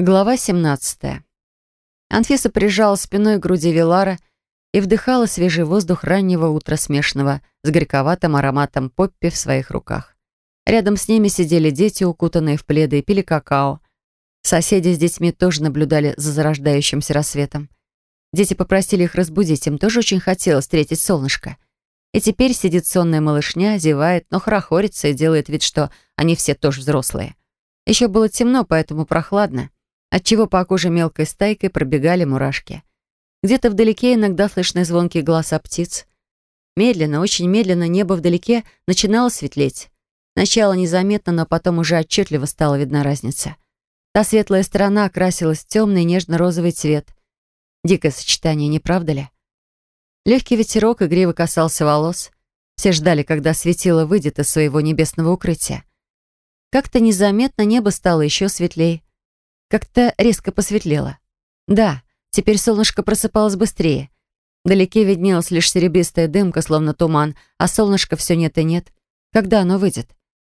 Глава 17. Анфиса прижала спиной к груди Вилара и вдыхала свежий воздух раннего утра, смешанного с горьковатым ароматом поппи в своих руках. Рядом с ними сидели дети, укутанные в пледы, и пили какао. Соседи с детьми тоже наблюдали за зарождающимся рассветом. Дети попросили их разбудить, им тоже очень хотелось встретить солнышко. И теперь сидит сонная малышня, зевает, но хорохорится и делает вид, что они все тоже взрослые. Еще было темно, поэтому прохладно отчего по коже мелкой стайкой пробегали мурашки. Где-то вдалеке иногда слышны звонкие голоса птиц. Медленно, очень медленно небо вдалеке начинало светлеть. Сначала незаметно, но потом уже отчетливо стала видна разница. Та светлая сторона окрасилась в темный нежно-розовый цвет. Дикое сочетание, не правда ли? Легкий ветерок игриво касался волос. Все ждали, когда светило выйдет из своего небесного укрытия. Как-то незаметно небо стало еще светлее. Как-то резко посветлело. Да, теперь солнышко просыпалось быстрее. Вдалеке виднелась лишь серебристая дымка, словно туман, а солнышко все нет и нет. Когда оно выйдет?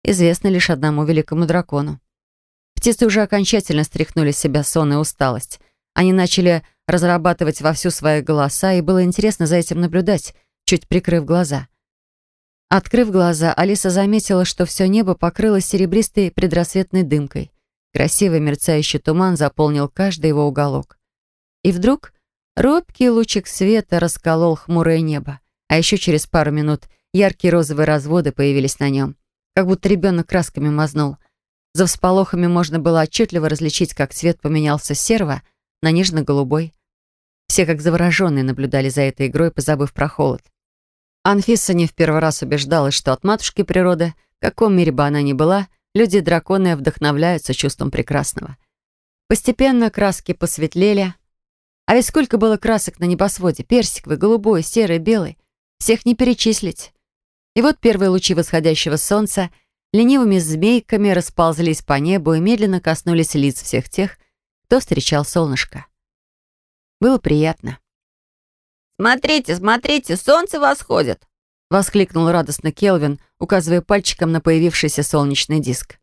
Известно лишь одному великому дракону. Птицы уже окончательно стряхнули с себя сон и усталость. Они начали разрабатывать вовсю свои голоса, и было интересно за этим наблюдать, чуть прикрыв глаза. Открыв глаза, Алиса заметила, что все небо покрылось серебристой предрассветной дымкой. Красивый мерцающий туман заполнил каждый его уголок. И вдруг робкий лучик света расколол хмурое небо, а еще через пару минут яркие розовые разводы появились на нем, как будто ребенок красками мазнул. За всполохами можно было отчетливо различить, как цвет поменялся с серого на нежно-голубой. Все как завороженные наблюдали за этой игрой, позабыв про холод. Анфиса не в первый раз убеждалась, что от матушки природы, в каком мире бы она ни была, Люди-драконы вдохновляются чувством прекрасного. Постепенно краски посветлели. А ведь сколько было красок на небосводе. Персиковый, голубой, серый, белый. Всех не перечислить. И вот первые лучи восходящего солнца ленивыми змейками расползлись по небу и медленно коснулись лиц всех тех, кто встречал солнышко. Было приятно. «Смотрите, смотрите, солнце восходит!» — воскликнул радостно Келвин, указывая пальчиком на появившийся солнечный диск.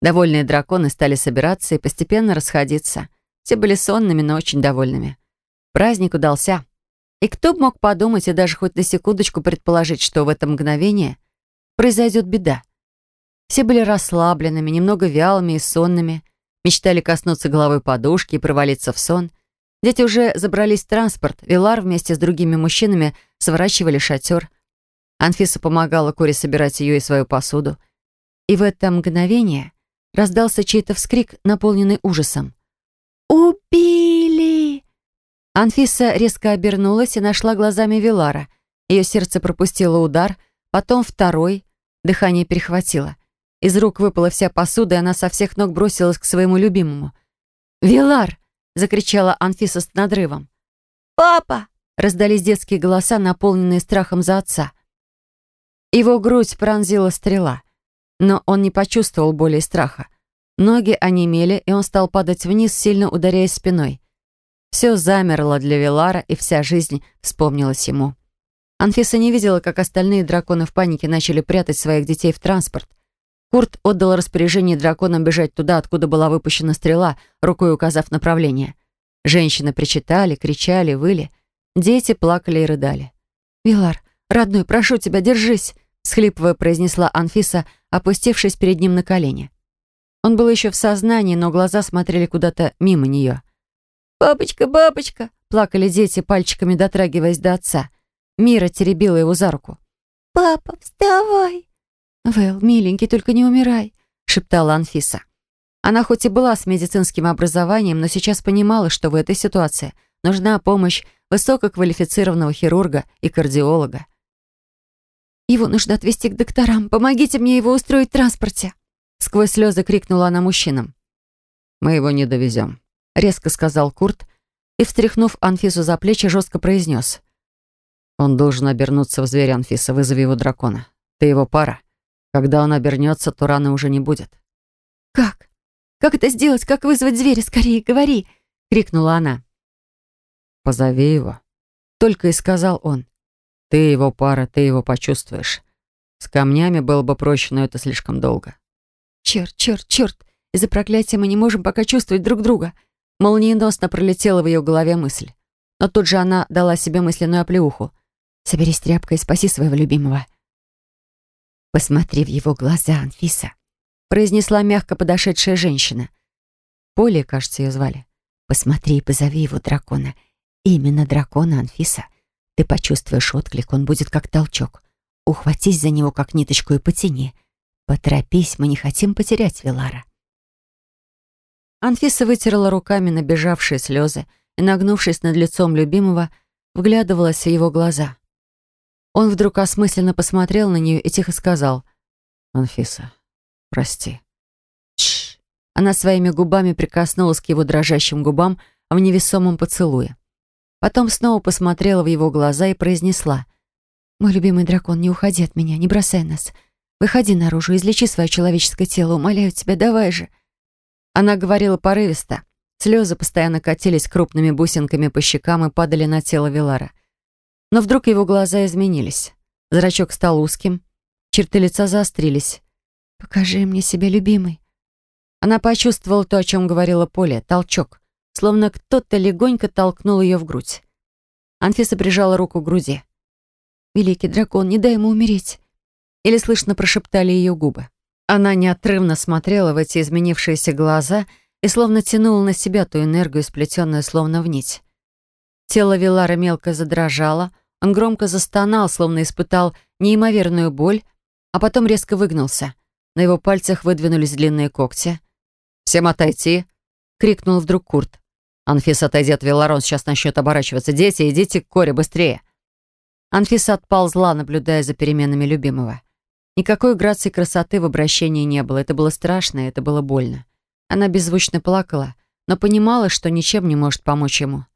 Довольные драконы стали собираться и постепенно расходиться. Все были сонными, но очень довольными. Праздник удался. И кто бы мог подумать и даже хоть на секундочку предположить, что в это мгновение произойдет беда. Все были расслабленными, немного вялыми и сонными, мечтали коснуться головой подушки и провалиться в сон. Дети уже забрались в транспорт, Вилар вместе с другими мужчинами сворачивали шатер — Анфиса помогала Коре собирать ее и свою посуду. И в это мгновение раздался чей-то вскрик, наполненный ужасом. «Убили!» Анфиса резко обернулась и нашла глазами Вилара. Ее сердце пропустило удар, потом второй, дыхание перехватило. Из рук выпала вся посуда, и она со всех ног бросилась к своему любимому. «Вилар!» — закричала Анфиса с надрывом. «Папа!» — раздались детские голоса, наполненные страхом за отца. Его грудь пронзила стрела, но он не почувствовал боли и страха. Ноги онемели, и он стал падать вниз, сильно ударяясь спиной. Все замерло для Вилара, и вся жизнь вспомнилась ему. Анфиса не видела, как остальные драконы в панике начали прятать своих детей в транспорт. Курт отдал распоряжение драконам бежать туда, откуда была выпущена стрела, рукой указав направление. Женщины причитали, кричали, выли. Дети плакали и рыдали. «Вилар, «Родной, прошу тебя, держись!» — схлипывая произнесла Анфиса, опустившись перед ним на колени. Он был еще в сознании, но глаза смотрели куда-то мимо нее. «Папочка, папочка!» — плакали дети, пальчиками дотрагиваясь до отца. Мира теребила его за руку. «Папа, вставай!» «Вэл, миленький, только не умирай!» — шептала Анфиса. Она хоть и была с медицинским образованием, но сейчас понимала, что в этой ситуации нужна помощь высококвалифицированного хирурга и кардиолога. Его нужно отвезти к докторам. Помогите мне его устроить в транспорте!» Сквозь слезы крикнула она мужчинам. «Мы его не довезем», — резко сказал Курт и, встряхнув Анфису за плечи, жестко произнес. «Он должен обернуться в зверя, Анфиса. Вызови его дракона. Ты его пара. Когда он обернется, то раны уже не будет». «Как? Как это сделать? Как вызвать зверя? Скорее, говори!» — крикнула она. «Позови его», — только и сказал он. Ты его пара, ты его почувствуешь. С камнями было бы проще, но это слишком долго. Черт, черт, черт. Из-за проклятия мы не можем пока чувствовать друг друга. Молниеносно пролетела в ее голове мысль. Но тут же она дала себе мысленную оплеуху. «Соберись тряпкой и спаси своего любимого». «Посмотри в его глаза, Анфиса», — произнесла мягко подошедшая женщина. Поле, кажется, ее звали. «Посмотри и позови его дракона. Именно дракона, Анфиса. Ты почувствуешь отклик, он будет как толчок. Ухватись за него, как ниточку, и потяни. Поторопись, мы не хотим потерять Вилара». Анфиса вытерла руками набежавшие слезы и, нагнувшись над лицом любимого, вглядывалась в его глаза. Он вдруг осмысленно посмотрел на нее и тихо сказал «Анфиса, прости». Тш. Она своими губами прикоснулась к его дрожащим губам в невесомом поцелуе. Потом снова посмотрела в его глаза и произнесла «Мой любимый дракон, не уходи от меня, не бросай нас. Выходи наружу, излечи свое человеческое тело, умоляю тебя, давай же». Она говорила порывисто. Слезы постоянно катились крупными бусинками по щекам и падали на тело Вилара. Но вдруг его глаза изменились. Зрачок стал узким, черты лица заострились. «Покажи мне себя, любимый». Она почувствовала то, о чем говорила Поля, толчок, словно кто-то легонько толкнул ее в грудь. Анфиса прижала руку к груди. «Великий дракон, не дай ему умереть!» Или слышно прошептали ее губы. Она неотрывно смотрела в эти изменившиеся глаза и словно тянула на себя ту энергию, сплетенную словно в нить. Тело Вилара мелко задрожало, он громко застонал, словно испытал неимоверную боль, а потом резко выгнулся. На его пальцах выдвинулись длинные когти. «Всем отойти!» — крикнул вдруг Курт. «Анфиса, отойди от Вилара, он сейчас начнет оборачиваться. Дети, идите к Коре, быстрее!» Анфиса отползла, наблюдая за переменами любимого. Никакой грации красоты в обращении не было. Это было страшно, это было больно. Она беззвучно плакала, но понимала, что ничем не может помочь ему.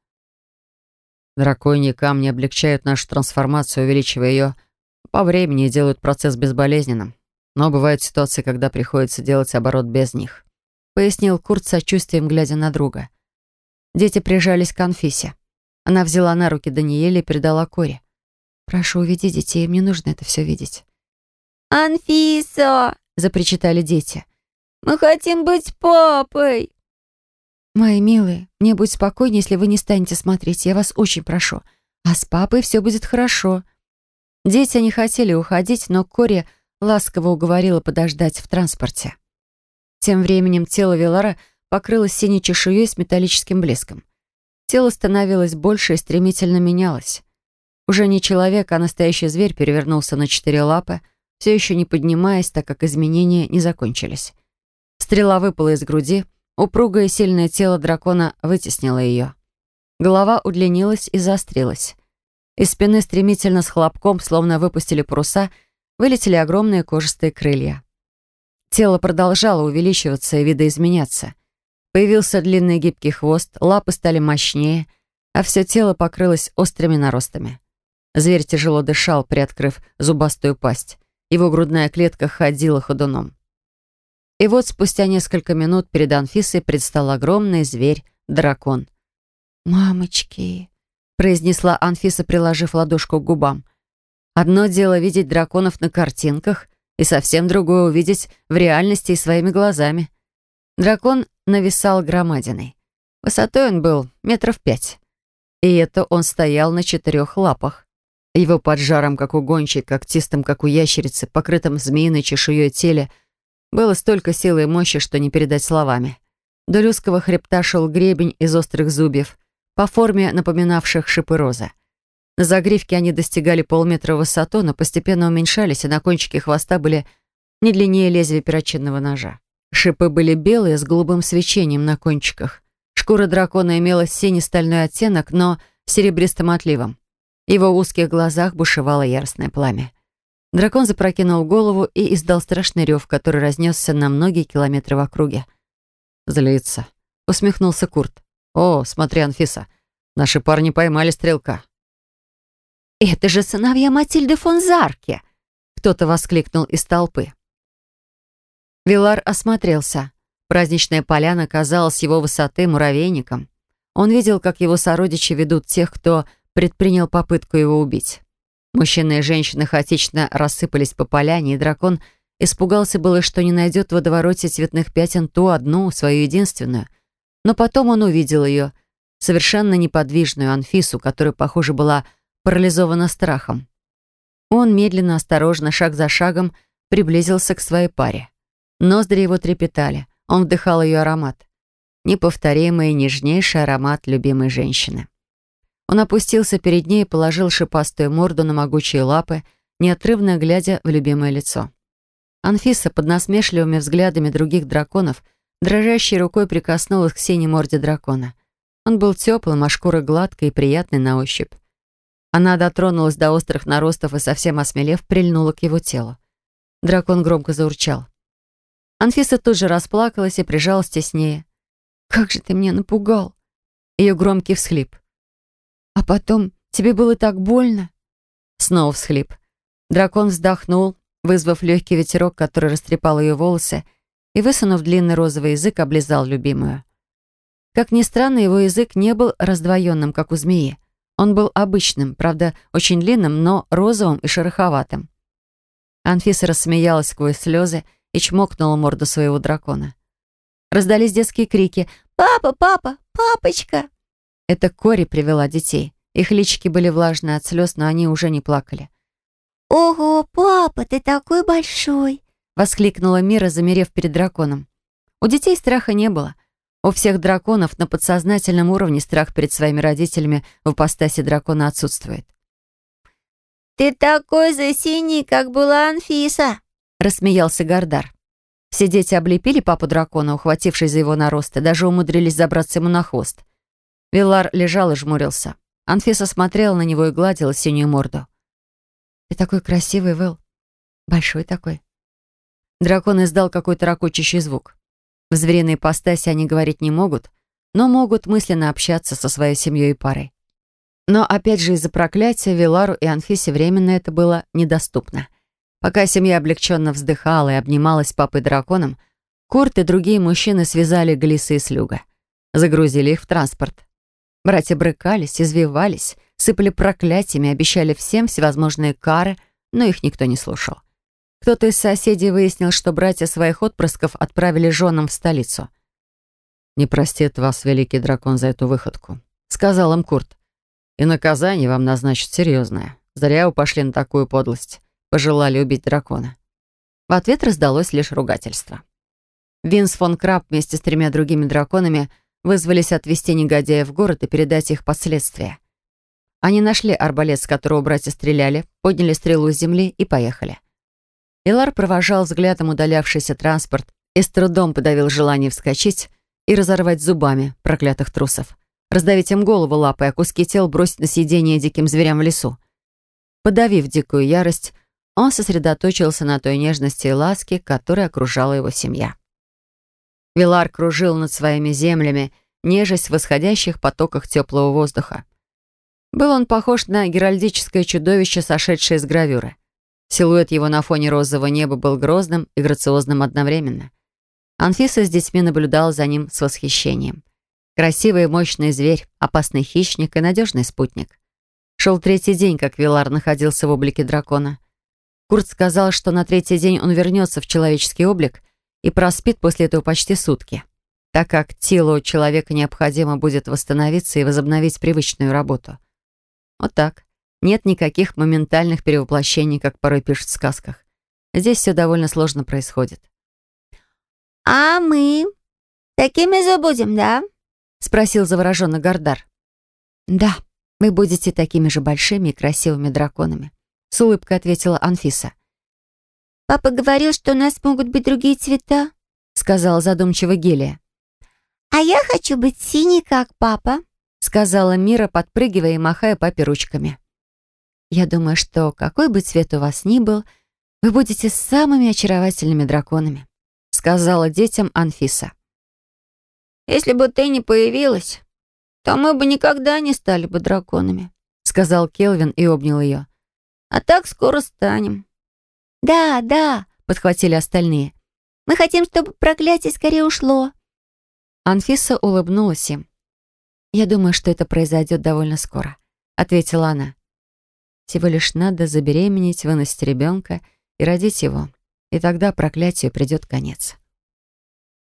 Драконьи камни облегчают нашу трансформацию, увеличивая ее по времени и делают процесс безболезненным. Но бывают ситуации, когда приходится делать оборот без них. Пояснил Курт сочувствием, глядя на друга. Дети прижались к Анфисе. Она взяла на руки Даниэля и передала Коре. «Прошу, уведи детей, мне нужно это все видеть». «Анфиса!» — запричитали дети. «Мы хотим быть папой!» «Мои милые, мне будет спокойнее, если вы не станете смотреть, я вас очень прошу. А с папой все будет хорошо». Дети не хотели уходить, но Кори ласково уговорила подождать в транспорте. Тем временем тело Вилара покрылось синей чешуей с металлическим блеском. Тело становилось больше и стремительно менялось. Уже не человек, а настоящий зверь перевернулся на четыре лапы, все еще не поднимаясь, так как изменения не закончились. Стрела выпала из груди, упругое сильное тело дракона вытеснило ее. Голова удлинилась и заострилась. Из спины стремительно с хлопком, словно выпустили паруса, вылетели огромные кожистые крылья. Тело продолжало увеличиваться и видоизменяться. Появился длинный гибкий хвост, лапы стали мощнее, а все тело покрылось острыми наростами. Зверь тяжело дышал, приоткрыв зубастую пасть. Его грудная клетка ходила ходуном. И вот спустя несколько минут перед Анфисой предстал огромный зверь-дракон. «Мамочки!» — произнесла Анфиса, приложив ладошку к губам. «Одно дело видеть драконов на картинках, и совсем другое увидеть в реальности и своими глазами». Дракон нависал громадиной. Высотой он был метров пять. И это он стоял на четырех лапах. Его поджаром, как у гончей, когтистым, как у ящерицы, покрытым змеиной чешуей теле, было столько силы и мощи, что не передать словами. До узкого хребта шел гребень из острых зубьев, по форме напоминавших шипы розы. На загривке они достигали полметра в высоту, но постепенно уменьшались, и на кончике хвоста были не длиннее лезвия перочинного ножа. Шипы были белые, с голубым свечением на кончиках. Шкура дракона имела синий стальной оттенок, но с серебристым отливом. В его узких глазах бушевало яростное пламя. Дракон запрокинул голову и издал страшный рев, который разнесся на многие километры в округе. «Злится», — усмехнулся Курт. «О, смотри, Анфиса, наши парни поймали стрелка». «Это же сыновья Матильды фон Зарке!» — кто-то воскликнул из толпы. Вилар осмотрелся. Праздничная поляна казалась его высоты муравейником. Он видел, как его сородичи ведут тех, кто предпринял попытку его убить. Мужчины и женщины хаотично рассыпались по поляне, и дракон Испугался было, что не найдет в водовороте цветных пятен ту одну, свою единственную. Но потом он увидел ее, совершенно неподвижную Анфису, которая, похоже, была парализована страхом. Он медленно, осторожно, шаг за шагом приблизился к своей паре. Ноздри его трепетали. Он вдыхал ее аромат. Неповторимый, нежнейший аромат любимой женщины. Он опустился перед ней и положил шипастую морду на могучие лапы, неотрывно глядя в любимое лицо. Анфиса под насмешливыми взглядами других драконов дрожащей рукой прикоснулась к синей морде дракона. Он был теплым, а шкура гладкой и приятной на ощупь. Она дотронулась до острых наростов и, совсем осмелев, прильнула к его телу. Дракон громко заурчал. Анфиса тут же расплакалась и прижалась теснее. «Как же ты меня напугал!» Ее громкий всхлип. «А потом тебе было так больно?» Снова всхлип. Дракон вздохнул, вызвав легкий ветерок, который растрепал ее волосы, и, высунув длинный розовый язык, облизал любимую. Как ни странно, его язык не был раздвоенным, как у змеи. Он был обычным, правда, очень длинным, но розовым и шероховатым. Анфиса рассмеялась сквозь слезы и чмокнула морду своего дракона. Раздались детские крики «Папа, папа, папочка!» Это Кори привела детей. Их личики были влажные от слез, но они уже не плакали. «Ого, папа, ты такой большой!» — воскликнула Мира, замерев перед драконом. У детей страха не было. У всех драконов на подсознательном уровне страх перед своими родителями в ипостаси дракона отсутствует. «Ты такой же синий, как была Анфиса!» — рассмеялся Гардар. Все дети облепили папу дракона, ухватившись за его наросты, даже умудрились забраться ему на хвост. Вилар лежал и жмурился. Анфиса смотрела на него и гладила синюю морду. «Ты такой красивый, Вэл. Большой такой». Дракон издал какой-то ракочащий звук. В звериной ипостаси они говорить не могут, но могут мысленно общаться со своей семьей и парой. Но опять же из-за проклятия Вилару и Анфисе временно это было недоступно. Пока семья облегченно вздыхала и обнималась с папой-драконом, Курт и другие мужчины связали Глиса и Слюга. Загрузили их в транспорт. Братья брыкались, извивались, сыпали проклятиями, обещали всем всевозможные кары, но их никто не слушал. Кто-то из соседей выяснил, что братья своих отпрысков отправили женам в столицу. «Не простит вас, великий дракон, за эту выходку», — сказал им Курт. «И наказание вам назначат серьезное. Зря вы пошли на такую подлость. Пожелали убить дракона». В ответ раздалось лишь ругательство. Винс фон Краб вместе с тремя другими драконами вызвались отвезти негодяев в город и передать их последствия. Они нашли арбалет, с которого братья стреляли, подняли стрелу с земли и поехали. Илар провожал взглядом удалявшийся транспорт и с трудом подавил желание вскочить и разорвать зубами проклятых трусов, раздавить им голову лапой, а куски тел бросить на сиденье диким зверям в лесу. Подавив дикую ярость, он сосредоточился на той нежности и ласке, которой окружала его семья. Вилар кружил над своими землями, нежесть в восходящих потоках теплого воздуха. Был он похож на геральдическое чудовище, сошедшее с гравюры. Силуэт его на фоне розового неба был грозным и грациозным одновременно. Анфиса с детьми наблюдала за ним с восхищением. Красивый и мощный зверь, опасный хищник и надежный спутник. Шел третий день, как Вилар находился в облике дракона. Курт сказал, что на третий день он вернется в человеческий облик и проспит после этого почти сутки, так как телу человека необходимо будет восстановиться и возобновить привычную работу. Вот так. Нет никаких моментальных перевоплощений, как порой пишут в сказках. Здесь все довольно сложно происходит. «А мы такими же будем, да?» — спросил завороженно Гардар. «Да, вы будете такими же большими и красивыми драконами», — с улыбкой ответила Анфиса. «Папа говорил, что у нас могут быть другие цвета», — сказала задумчиво Гелия. «А я хочу быть синей, как папа», — сказала Мира, подпрыгивая и махая папе ручками. Я думаю, что какой бы цвет у вас ни был, вы будете самыми очаровательными драконами», — сказала детям Анфиса. «Если бы ты не появилась, то мы бы никогда не стали бы драконами», — сказал Келвин и обнял ее. «А так скоро станем». «Да, да», — подхватили остальные. «Мы хотим, чтобы проклятие скорее ушло». Анфиса улыбнулась им. «Я думаю, что это произойдет довольно скоро», — ответила она. Всего лишь надо забеременеть, выносить ребенка и родить его. и тогда проклятию придет конец.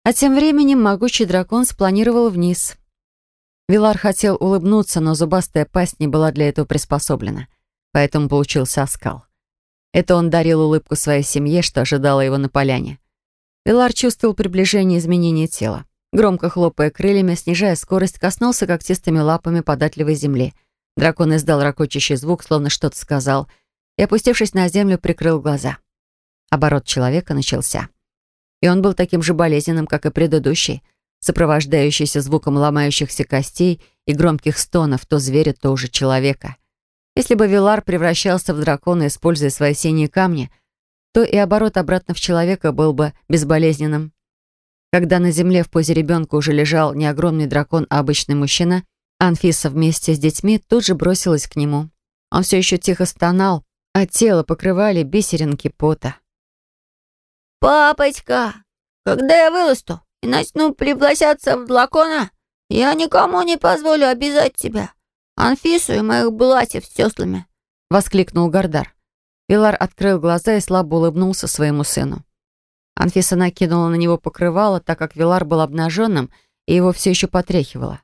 А тем временем могучий дракон спланировал вниз. Вилар хотел улыбнуться, но зубастая пасть не была для этого приспособлена, поэтому получился оскал. Это он дарил улыбку своей семье, что ожидала его на поляне. Вилар чувствовал приближение изменения тела. Громко хлопая крыльями, снижая скорость, коснулся когтистыми лапами податливой земли. Дракон издал ракочащий звук, словно что-то сказал, и, опустившись на землю, прикрыл глаза. Оборот человека начался. И он был таким же болезненным, как и предыдущий, сопровождающийся звуком ломающихся костей и громких стонов то зверя, то уже человека. Если бы Вилар превращался в дракона, используя свои синие камни — то и оборот обратно в человека был бы безболезненным. Когда на земле в позе ребенка уже лежал не огромный дракон, а обычный мужчина, Анфиса вместе с детьми тут же бросилась к нему. Он все еще тихо стонал, а тело покрывали бисеринки пота. «Папочка, когда я вырасту и начну превращаться в дракона, я никому не позволю обязать тебя, Анфису и моих братьев с сестрами», — воскликнул Гардар. Вилар открыл глаза и слабо улыбнулся своему сыну. Анфиса накинула на него покрывало, так как Вилар был обнаженным, и его все еще потряхивало.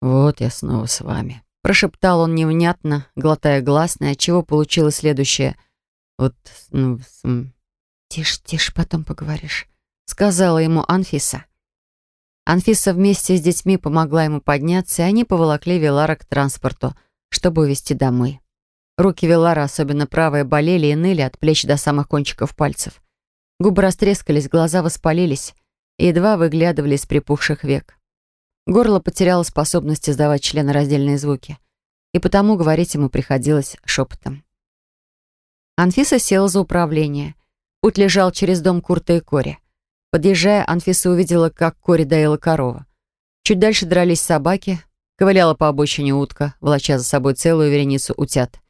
«Вот я снова с вами», — прошептал он невнятно, глотая гласное, отчего получилось следующее. «Вот, ну, «Тише, тише, потом поговоришь», — сказала ему Анфиса. Анфиса вместе с детьми помогла ему подняться, и они поволокли Вилара к транспорту, чтобы увезти домой. Руки Велара, особенно правая, болели и ныли от плеч до самых кончиков пальцев. Губы растрескались, глаза воспалились и едва выглядывали из припухших век. Горло потеряло способность издавать членораздельные звуки, и потому говорить ему приходилось шепотом. Анфиса села за управление. Путь лежал через дом Курта и Кори. Подъезжая, Анфиса увидела, как Кори доила корова. Чуть дальше дрались собаки, ковыляла по обочине утка, волоча за собой целую вереницу утят.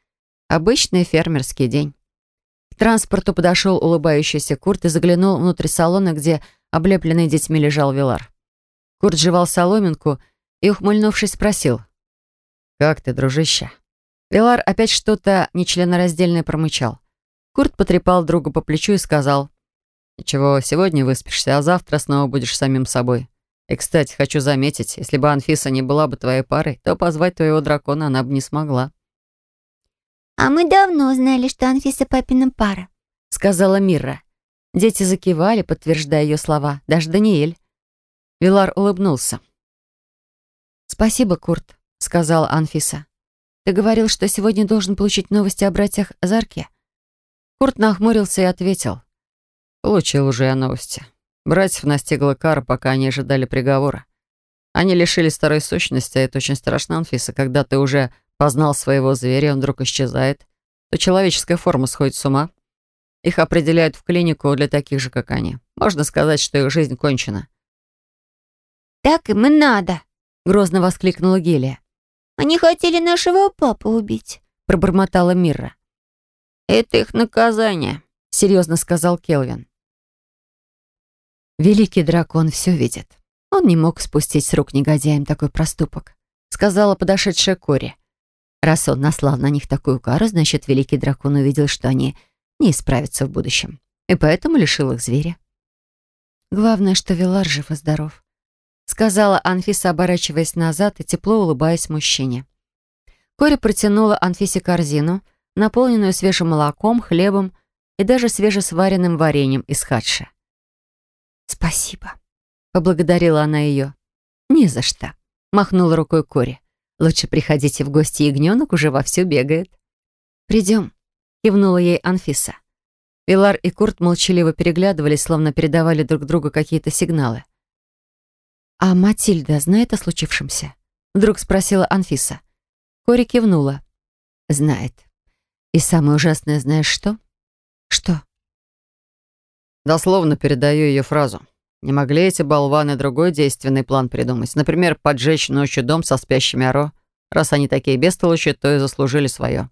Обычный фермерский день. К транспорту подошел улыбающийся Курт и заглянул внутрь салона, где облепленный детьми лежал Вилар. Курт жевал соломинку и, ухмыльнувшись, спросил. «Как ты, дружище?» Вилар опять что-то нечленораздельное промычал. Курт потрепал друга по плечу и сказал. «Ничего, сегодня выспишься, а завтра снова будешь самим собой. И, кстати, хочу заметить, если бы Анфиса не была бы твоей парой, то позвать твоего дракона она бы не смогла». «А мы давно знали, что Анфиса папина пара», — сказала Мира. Дети закивали, подтверждая ее слова, даже Даниэль. Вилар улыбнулся. «Спасибо, Курт», — сказала Анфиса. «Ты говорил, что сегодня должен получить новости о братьях Зарке?» Курт нахмурился и ответил. «Получил уже я новости. Братьев настигла кара, пока они ожидали приговора. Они лишились старой сущности, а это очень страшно, Анфиса, когда ты уже познал своего зверя, он вдруг исчезает, то человеческая форма сходит с ума. Их определяют в клинику для таких же, как они. Можно сказать, что их жизнь кончена. «Так им и надо!» — грозно воскликнула Гелия. «Они хотели нашего папу убить», — пробормотала Мирра. «Это их наказание», — серьезно сказал Келвин. «Великий дракон все видит. Он не мог спустить с рук негодяям такой проступок», — сказала подошедшая Кори. Раз он наслал на них такую кару, значит, великий дракон увидел, что они не исправятся в будущем, и поэтому лишил их зверя. Главное, что Вилар жив и здоров, сказала Анфиса, оборачиваясь назад и тепло улыбаясь мужчине. Кори протянула Анфисе корзину, наполненную свежим молоком, хлебом и даже свежесваренным вареньем из хадши. «Спасибо», — поблагодарила она ее. «Не за что», — махнула рукой Кори. Лучше приходите в гости, ягненок уже вовсю бегает. «Придем», — кивнула ей Анфиса. Вилар и Курт молчаливо переглядывались, словно передавали друг другу какие-то сигналы. «А Матильда знает о случившемся?» — вдруг спросила Анфиса. Кори кивнула. «Знает. И самое ужасное, знаешь что?» «Что?» Дословно передаю ее фразу. Не могли эти болваны другой действенный план придумать? Например, поджечь ночью дом со спящими оро? Раз они такие бестолочи, то и заслужили свое.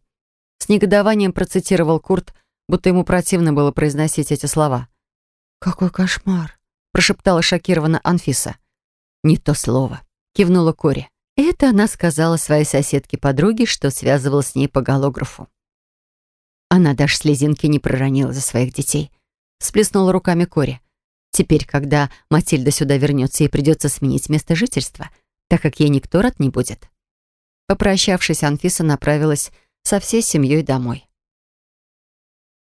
С негодованием процитировал Курт, будто ему противно было произносить эти слова. «Какой кошмар!» — прошептала шокированно Анфиса. «Не то слово», — кивнула Кори. Это она сказала своей соседке-подруге, что связывала с ней по голографу. Она даже слезинки не проронила за своих детей. Всплеснула руками Кори. «Теперь, когда Матильда сюда вернется, ей придется сменить место жительства, так как ей никто рад не будет». Попрощавшись, Анфиса направилась со всей семьей домой.